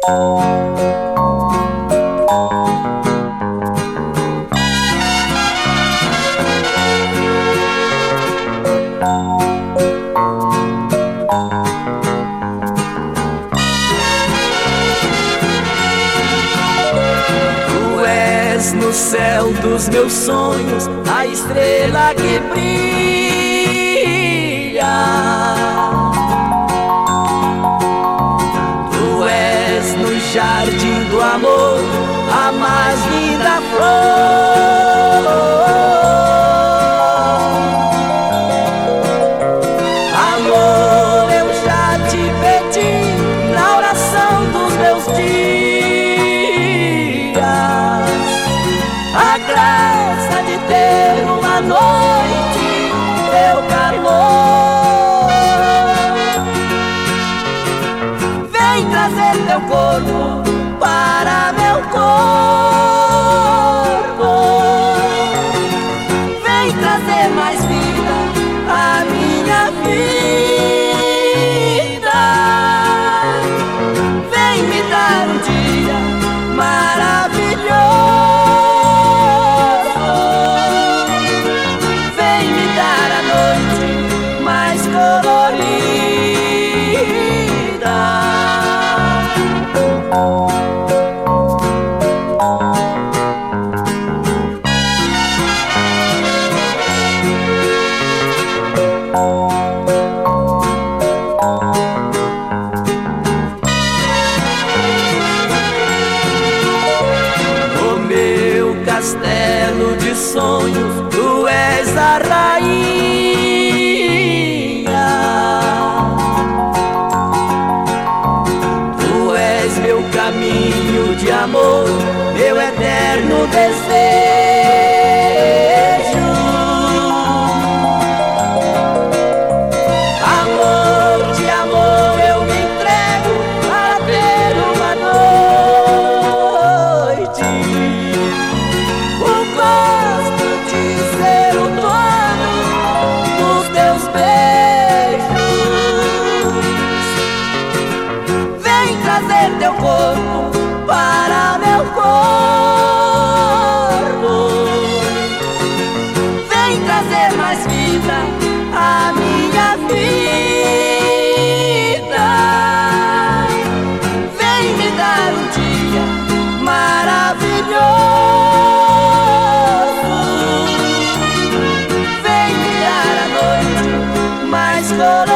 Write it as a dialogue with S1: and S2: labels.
S1: Tu és no céu dos meus sonhos a estrela que brilha. Jardim do amor a mais linda flor. Amor, eu já te pedi na oração dos meus dias a graça de ter uma noite corpo para meu corpo. Castelo de sonhos, tu és a rainha. Tu és meu caminho de amor, meu eterno desejo. Fazer mais vida a minha vida. Vem me dar um dia maravilhoso. Vem me dar a noite mais colorida.